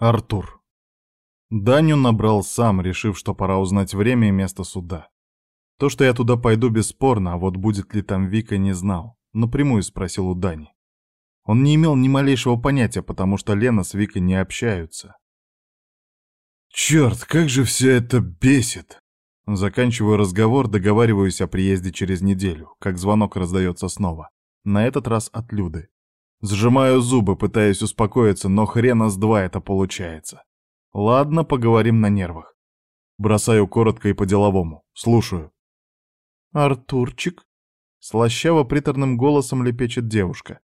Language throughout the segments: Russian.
Артур. Даню набрал сам, решив, что пора узнать время и место суда. То, что я туда пойду, бесспорно, а вот будет ли там Вика, не знал. Напрямую спросил у Дани. Он не имел ни малейшего понятия, потому что Лена с Викой не общаются. «Черт, как же все это бесит!» Заканчиваю разговор, договариваюсь о приезде через неделю, как звонок раздается снова. На этот раз от Люды. Сжимаю зубы, пытаясь успокоиться, но хрена с два это получается. Ладно, поговорим на нервах. Бросаю коротко и по-деловому. Слушаю. «Артурчик?» Слащаво-приторным голосом лепечет девушка.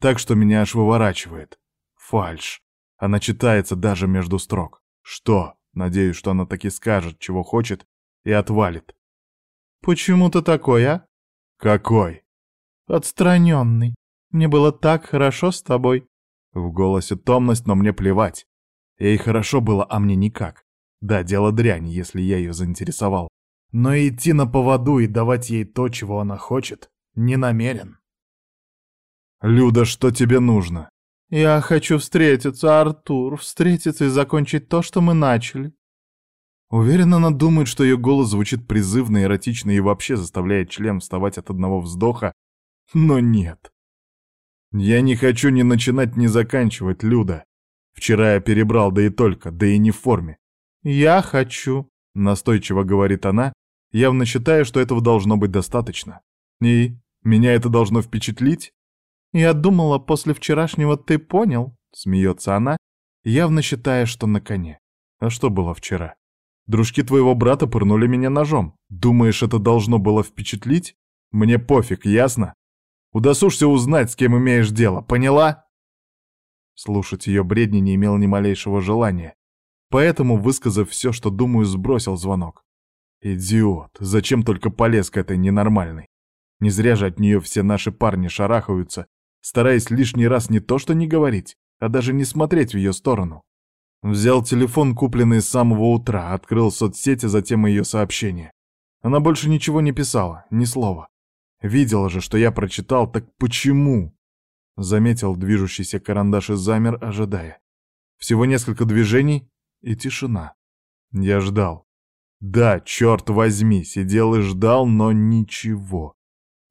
Так что меня аж выворачивает. Фальш. Она читается даже между строк. Что? Надеюсь, что она таки скажет, чего хочет, и отвалит. «Почему ты такой, а?» «Какой?» «Отстраненный. Мне было так хорошо с тобой». В голосе томность, но мне плевать. Ей хорошо было, а мне никак. Да, дело дрянь, если я ее заинтересовал. Но идти на поводу и давать ей то, чего она хочет, не намерен. «Люда, что тебе нужно?» «Я хочу встретиться, Артур, встретиться и закончить то, что мы начали». Уверена, она думает, что ее голос звучит призывно, эротично и вообще заставляет член вставать от одного вздоха, но нет. Я не хочу ни начинать, ни заканчивать, Люда. Вчера я перебрал, да и только, да и не в форме. Я хочу, настойчиво говорит она, явно считая, что этого должно быть достаточно. И меня это должно впечатлить? Я думала, после вчерашнего ты понял, смеется она, явно считая, что на коне. А что было вчера? Дружки твоего брата пырнули меня ножом. Думаешь, это должно было впечатлить? Мне пофиг, ясно? Удосужься узнать, с кем имеешь дело, поняла?» Слушать ее бредни не имел ни малейшего желания, поэтому, высказав все, что думаю, сбросил звонок. «Идиот! Зачем только полез к этой ненормальной? Не зря же от нее все наши парни шарахаются, стараясь лишний раз не то что не говорить, а даже не смотреть в ее сторону». Взял телефон, купленный с самого утра, открыл соцсети, затем ее сообщение. Она больше ничего не писала, ни слова. Видела же, что я прочитал, так почему? Заметил движущийся карандаш и замер, ожидая. Всего несколько движений и тишина. Я ждал. Да, черт возьми, сидел и ждал, но ничего.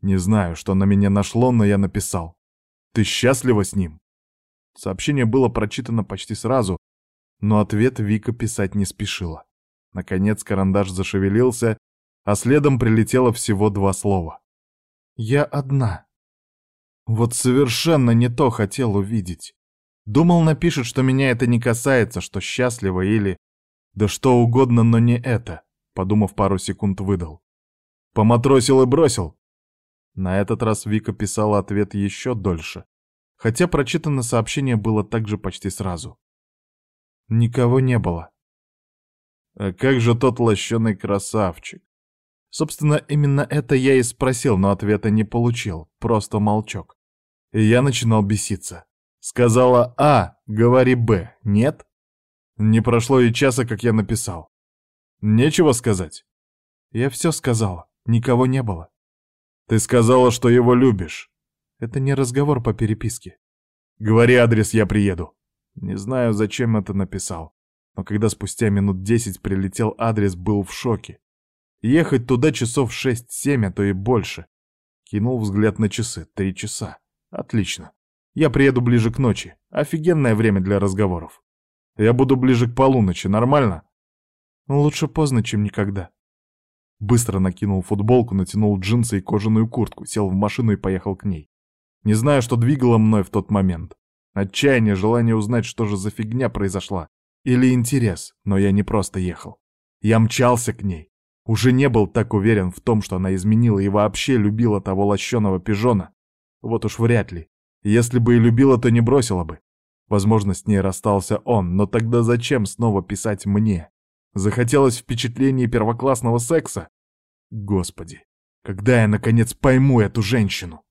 Не знаю, что на меня нашло, но я написал. Ты счастлива с ним? Сообщение было прочитано почти сразу, но ответ Вика писать не спешила. Наконец карандаш зашевелился, а следом прилетело всего два слова. Я одна. Вот совершенно не то хотел увидеть. Думал, напишет, что меня это не касается, что счастлива или... Да что угодно, но не это. Подумав пару секунд, выдал. Поматросил и бросил. На этот раз Вика писала ответ еще дольше, хотя прочитано сообщение было также почти сразу. Никого не было. А как же тот лощеный красавчик? Собственно, именно это я и спросил, но ответа не получил, просто молчок. И я начинал беситься. Сказала «А», говори «Б», «Нет?» Не прошло и часа, как я написал. Нечего сказать. Я все сказала, никого не было. Ты сказала, что его любишь. Это не разговор по переписке. Говори адрес, я приеду. Не знаю, зачем это написал, но когда спустя минут десять прилетел адрес, был в шоке. Ехать туда часов шесть-семь, а то и больше. Кинул взгляд на часы. Три часа. Отлично. Я приеду ближе к ночи. Офигенное время для разговоров. Я буду ближе к полуночи, нормально? Ну, лучше поздно, чем никогда. Быстро накинул футболку, натянул джинсы и кожаную куртку, сел в машину и поехал к ней. Не знаю, что двигало мной в тот момент. Отчаяние, желание узнать, что же за фигня произошла. Или интерес, но я не просто ехал. Я мчался к ней уже не был так уверен в том, что она изменила и вообще любила того лощеного пижона. Вот уж вряд ли. Если бы и любила, то не бросила бы. Возможно, с ней расстался он, но тогда зачем снова писать мне? Захотелось впечатление первоклассного секса? Господи, когда я, наконец, пойму эту женщину?